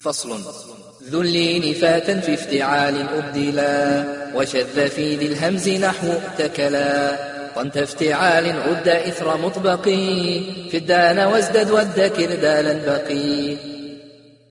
فصل. ذو اللين فاتا في افتعال أبدلا وشذ في ذي الهمز نحو اتكلا. طنت افتعال عد إثر مطبقي في الدان وازدد والذكر دالا بقي.